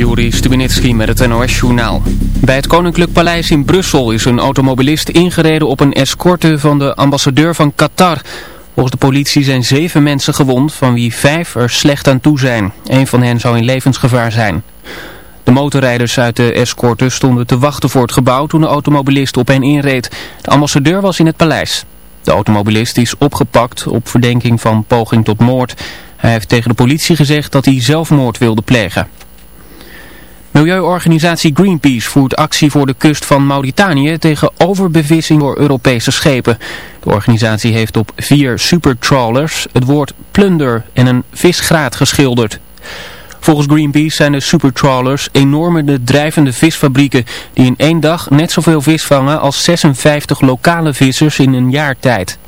Juri Stubenitski met het NOS-journaal. Bij het Koninklijk Paleis in Brussel is een automobilist ingereden op een escorte van de ambassadeur van Qatar. Volgens de politie zijn zeven mensen gewond, van wie vijf er slecht aan toe zijn. Een van hen zou in levensgevaar zijn. De motorrijders uit de escorte stonden te wachten voor het gebouw toen de automobilist op hen inreed. De ambassadeur was in het paleis. De automobilist is opgepakt op verdenking van poging tot moord. Hij heeft tegen de politie gezegd dat hij zelfmoord wilde plegen. Milieuorganisatie Greenpeace voert actie voor de kust van Mauritanië tegen overbevissing door Europese schepen. De organisatie heeft op vier supertrawlers het woord plunder en een visgraat geschilderd. Volgens Greenpeace zijn de supertrawlers enorme drijvende visfabrieken die in één dag net zoveel vis vangen als 56 lokale vissers in een jaar tijd.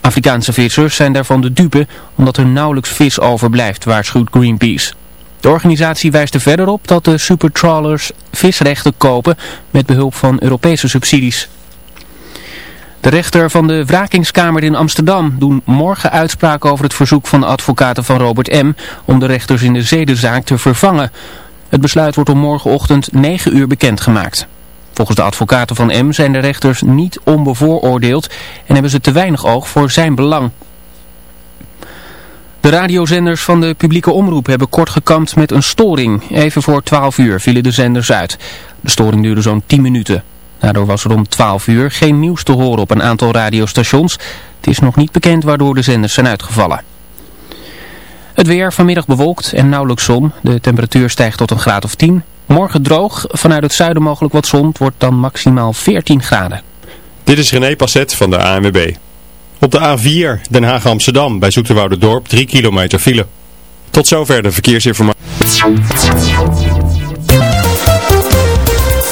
Afrikaanse vissers zijn daarvan de dupe omdat er nauwelijks vis overblijft, waarschuwt Greenpeace. De organisatie wijst er verder op dat de supertrawlers visrechten kopen met behulp van Europese subsidies. De rechter van de wrakingskamer in Amsterdam doen morgen uitspraak over het verzoek van de advocaten van Robert M. om de rechters in de zedenzaak te vervangen. Het besluit wordt om morgenochtend 9 uur bekendgemaakt. Volgens de advocaten van M zijn de rechters niet onbevooroordeeld en hebben ze te weinig oog voor zijn belang. De radiozenders van de publieke omroep hebben kort gekampt met een storing. Even voor 12 uur vielen de zenders uit. De storing duurde zo'n 10 minuten. Daardoor was er om 12 uur geen nieuws te horen op een aantal radiostations. Het is nog niet bekend waardoor de zenders zijn uitgevallen. Het weer vanmiddag bewolkt en nauwelijks zon. De temperatuur stijgt tot een graad of 10. Morgen droog, vanuit het zuiden mogelijk wat zon. Het wordt dan maximaal 14 graden. Dit is René Passet van de ANWB. Op de A4 Den Haag-Amsterdam bij Dorp 3 kilometer file. Tot zover de verkeersinformatie.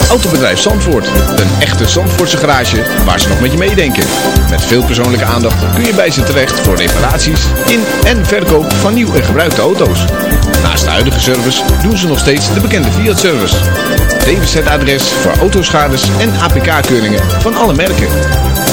Autobedrijf Zandvoort. Een echte Zandvoortse garage waar ze nog met je meedenken. Met veel persoonlijke aandacht kun je bij ze terecht voor reparaties in en verkoop van nieuw en gebruikte auto's. Naast de huidige service doen ze nog steeds de bekende Fiat-service. DWZ-adres voor autoschades en APK-keuringen van alle merken.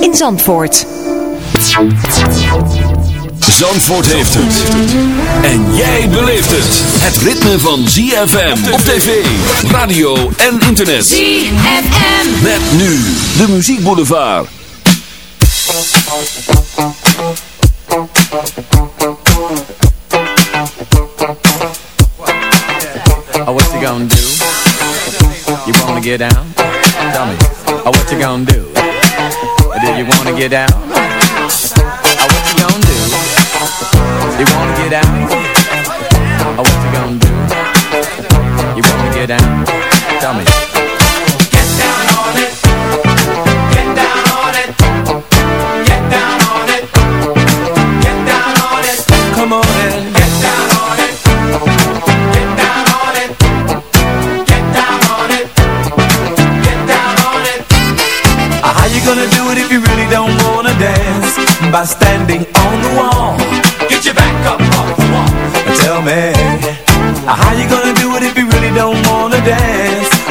in Zandvoort. Zandvoort heeft het. En jij beleeft het. Het ritme van ZFM op tv, radio en internet. ZFM. Met nu de muziekboulevard. Oh, what you gonna do? You wanna get down? Get down?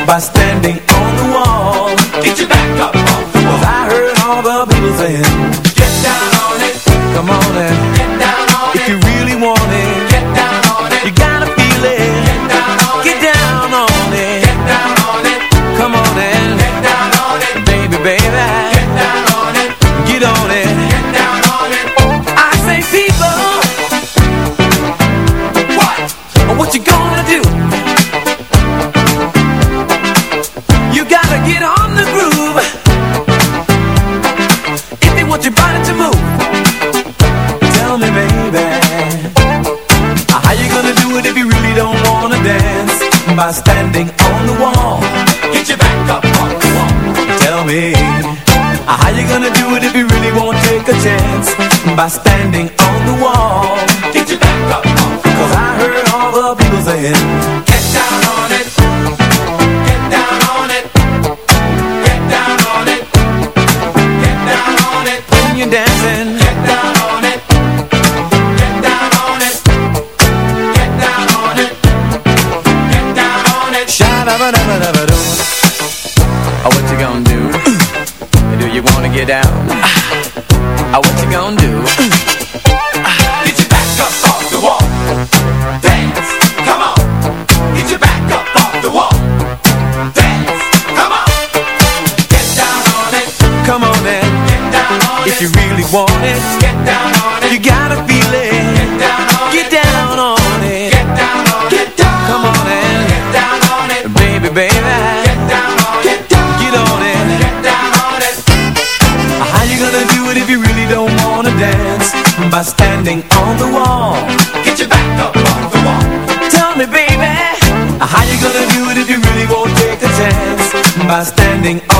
By standing chance? By standing on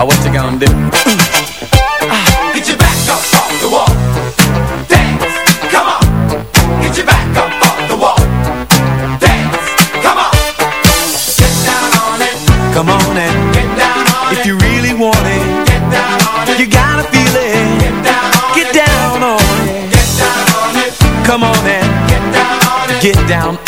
Oh, what you gonna do? Ah, get your back up off the wall. Dance, come on. Get your back up off the wall. Dance, come on. Get down on it. Come on and get down on it. If you really want it, get down on it. You gotta feel it. Get down on get it. down on it. Get down on it. Come on and get down on it. Get down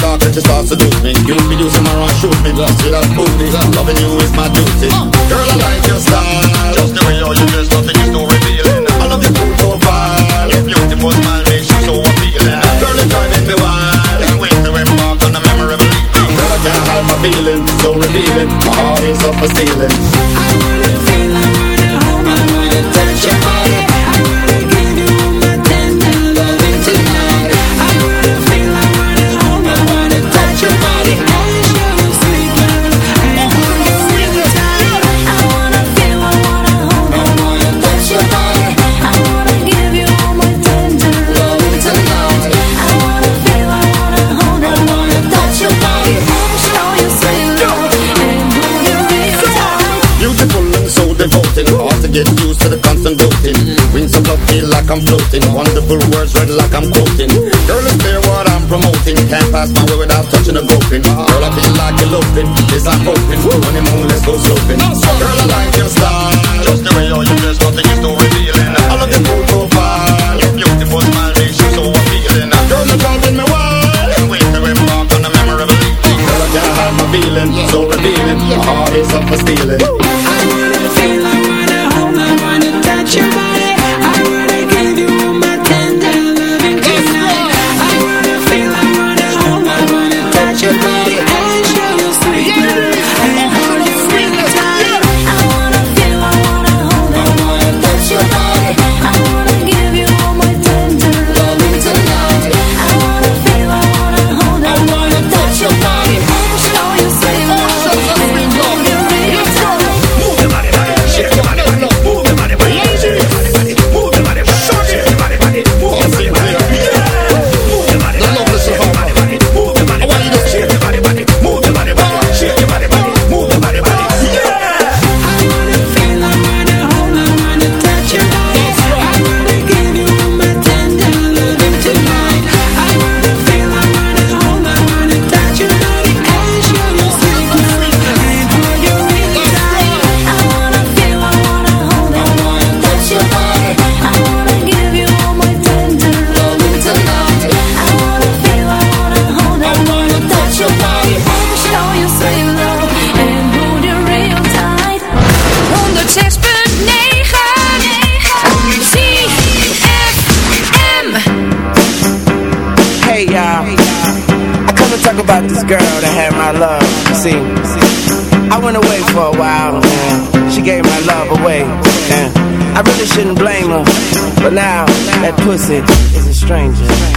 Talk that she start seduce me. You be my run shoot me. Just with that booty. Loving you is my duty. Girl I like your style. Just the way you you dress, nothing is too revealing. I love your cool profile. Your beautiful smile makes you so appealing. Girl it's driving me wild. Can't wait to embark on a memorable evening. Girl I can't hide my feeling. So revealing. My heart is up for stealing. Floating words read like I'm quoting. Girl, it's clear what I'm promoting. Can't pass my way without touching a groping. Girl, I feel like eloping Yes, I'm hoping. Honeymoon, let's go sloping. Girl, I like your style. Just the way you dress, nothing is too revealing I love your profile. Your beautiful smile makes you so appealing. Girl, you're driving me wild. Can't wait to embark on a memorable evening Girl, I can't hide my feeling So revealing. My heart is up for stealing but now that pussy is a stranger.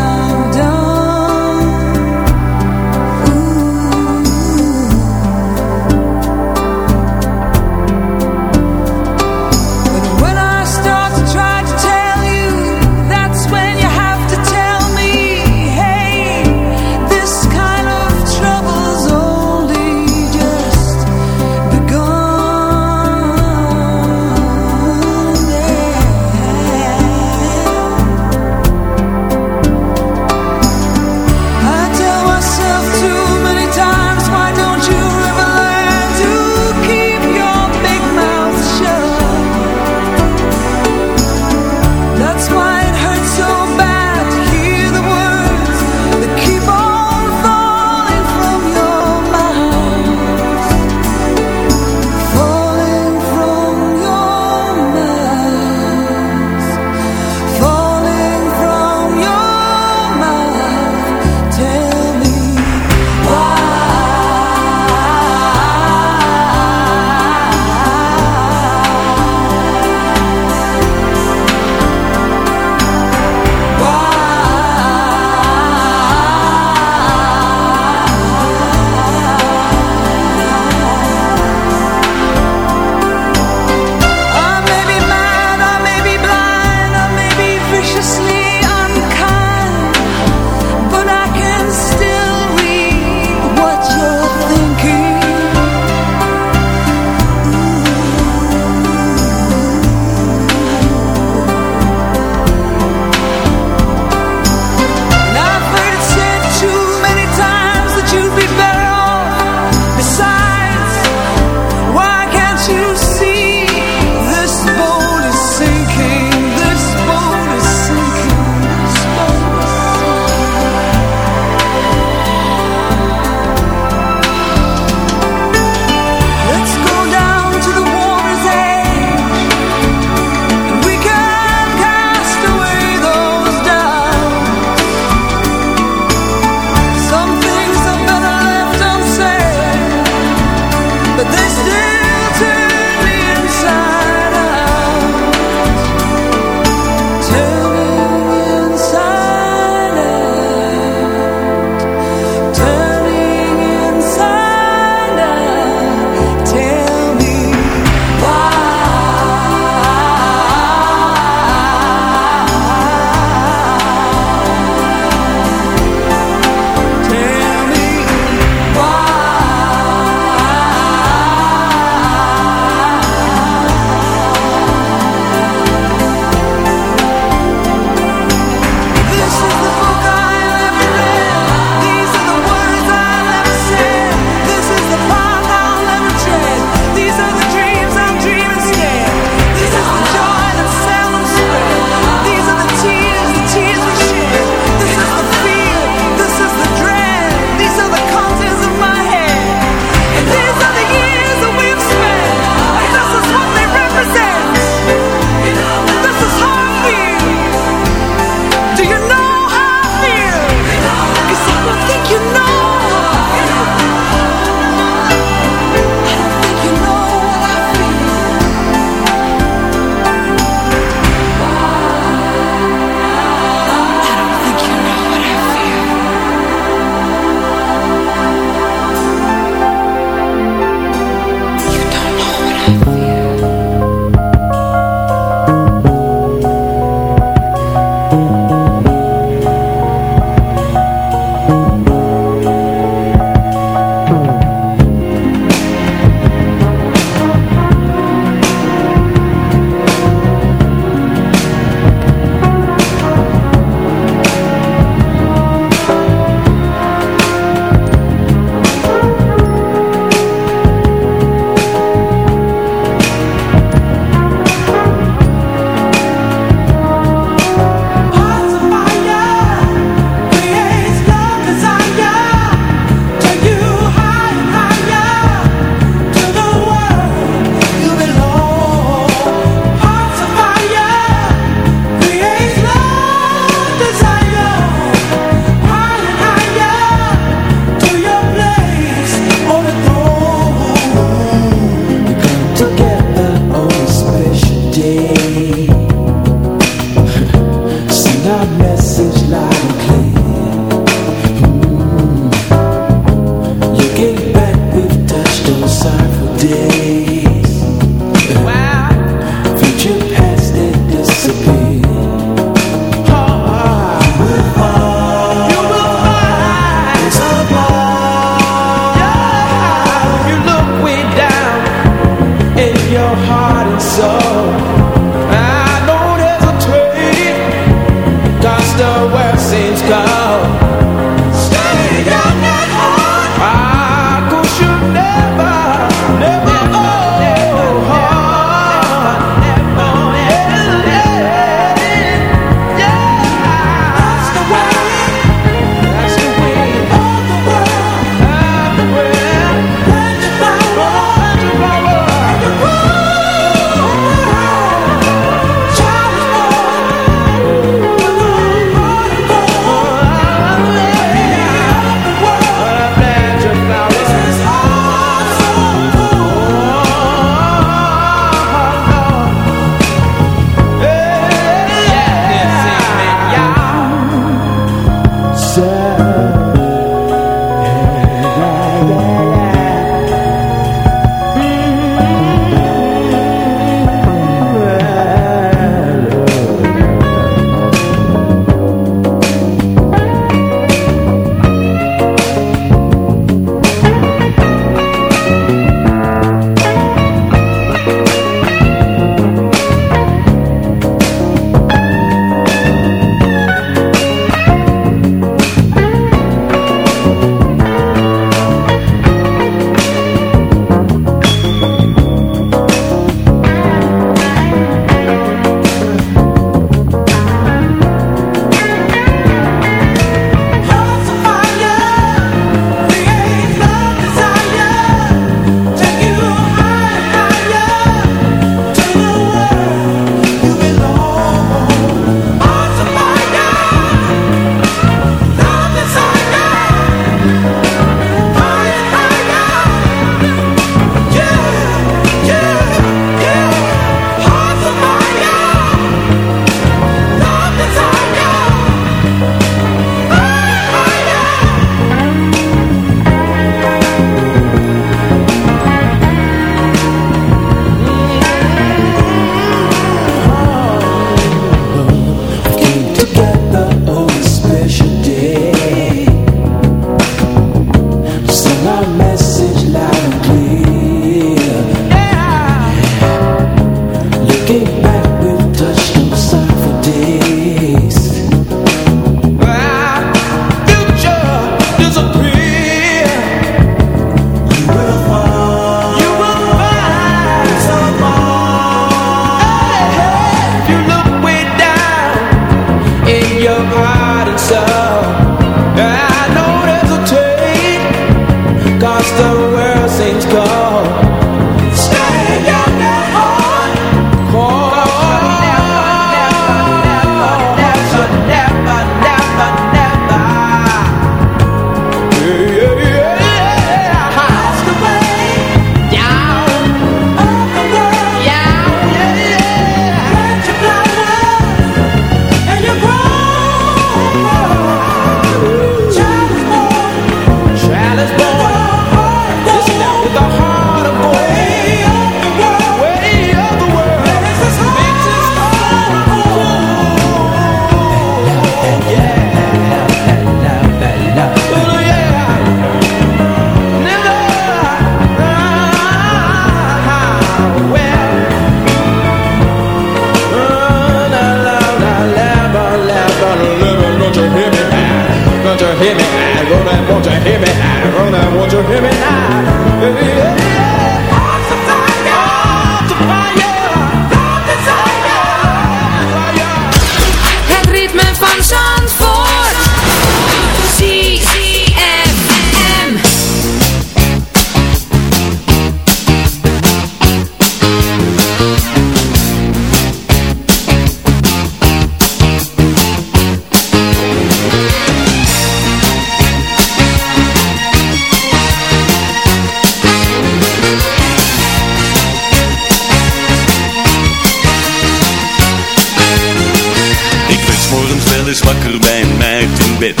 Eens wakker bij een meid in bed.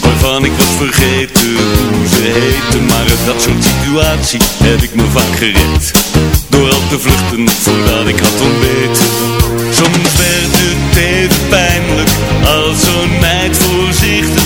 Waarvan ik was vergeten hoe ze heette Maar uit dat soort situatie heb ik me vaak gered. Door al te vluchten voordat ik had ontbeten. Soms werd het even pijnlijk Als zo'n meid voorzichtig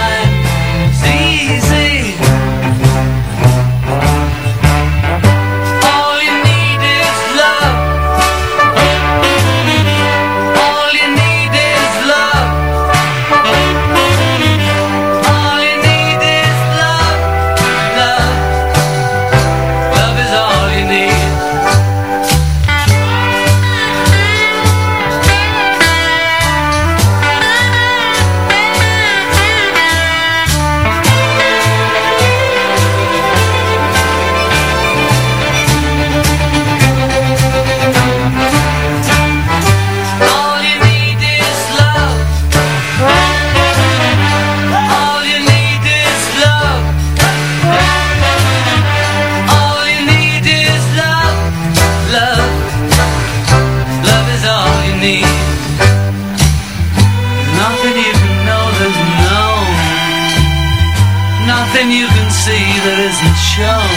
nothing you can see that isn't shown.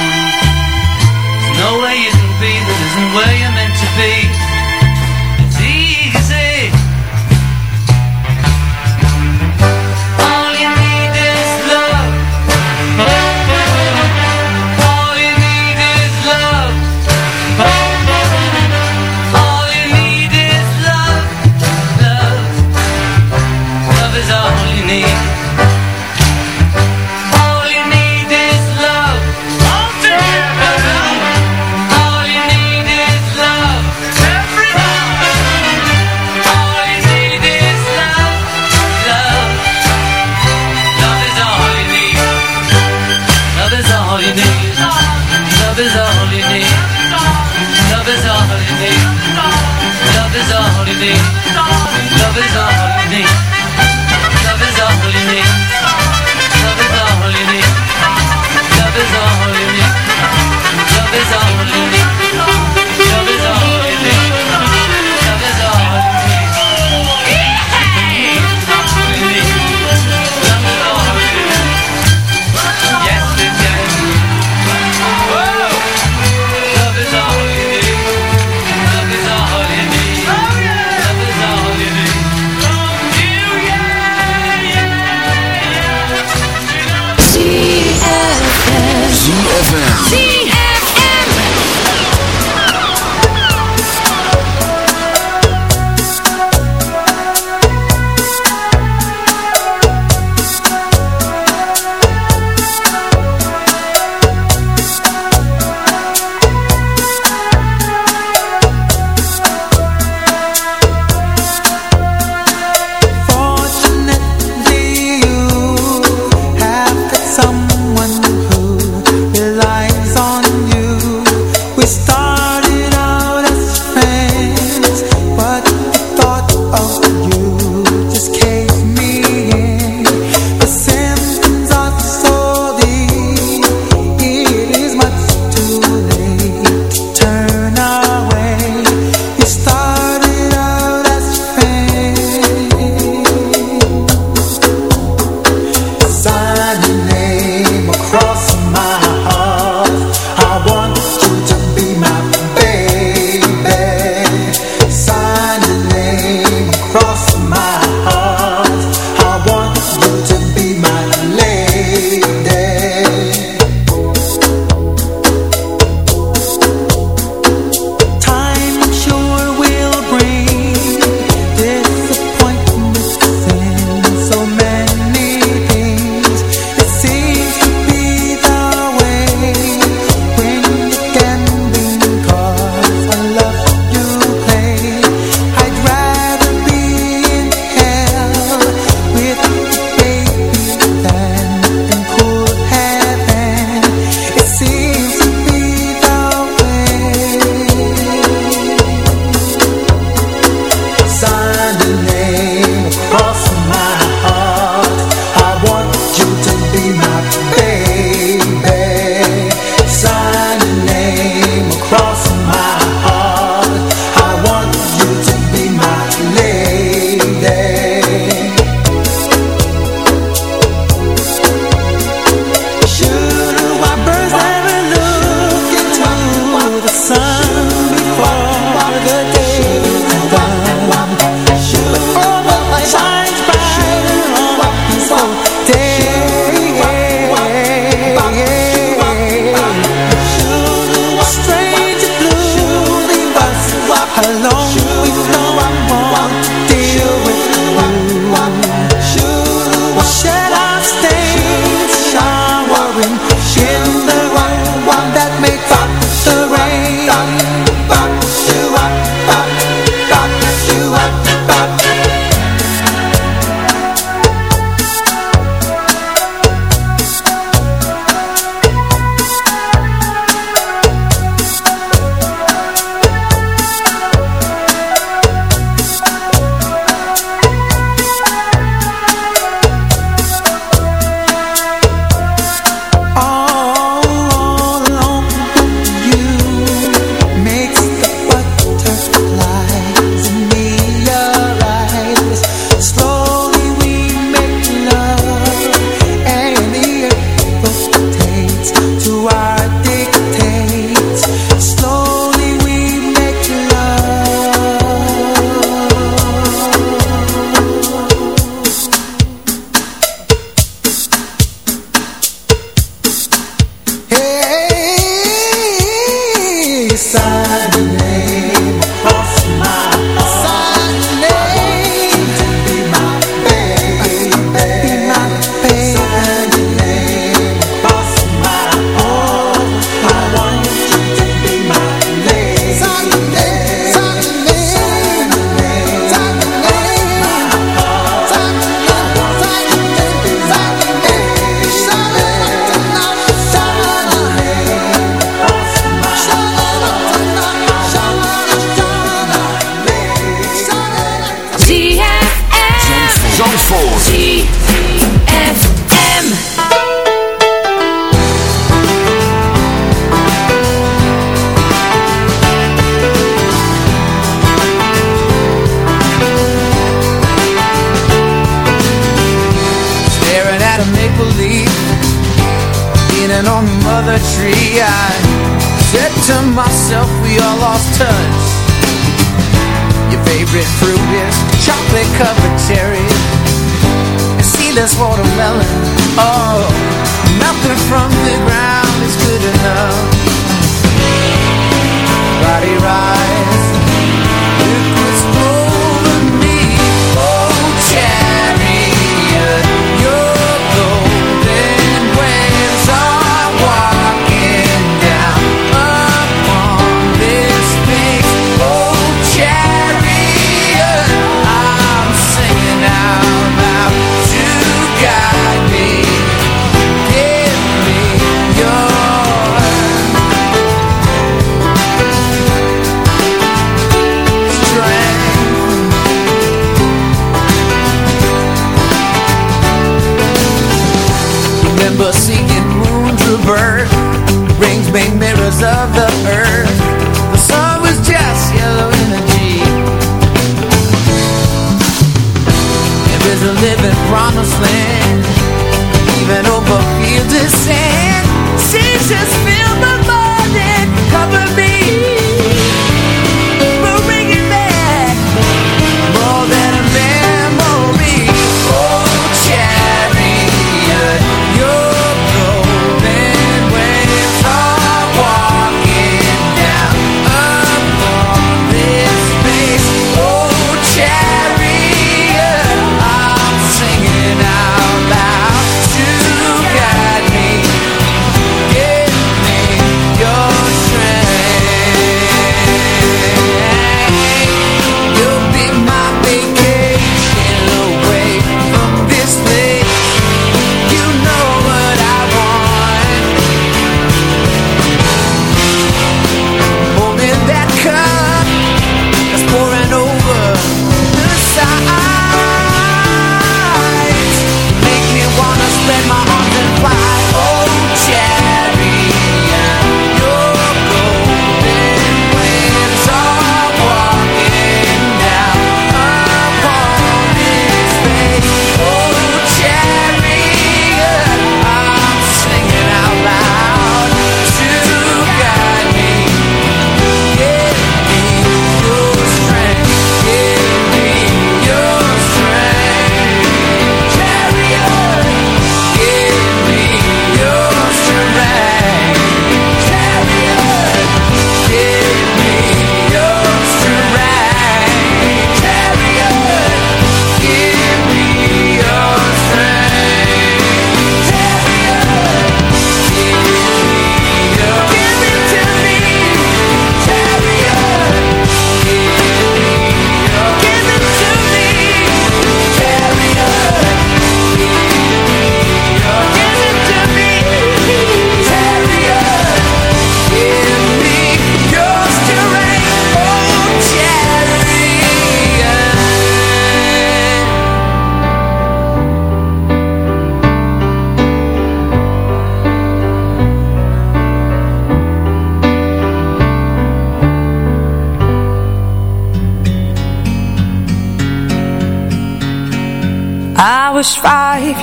There's no way you can be that isn't where you're meant to be.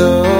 So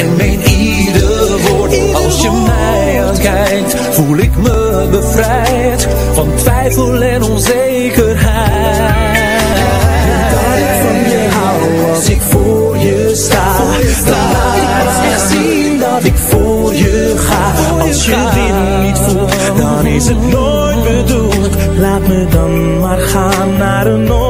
en meen ieder woord. Als je mij aankijkt voel ik me bevrijd Van twijfel en onzekerheid. Dat ik van je hou als ik voor je sta. Dan laat ik pas zien dat ik voor je ga. Als je dit niet voelt dan is het nooit bedoeld. Laat me dan maar gaan naar een onbestemd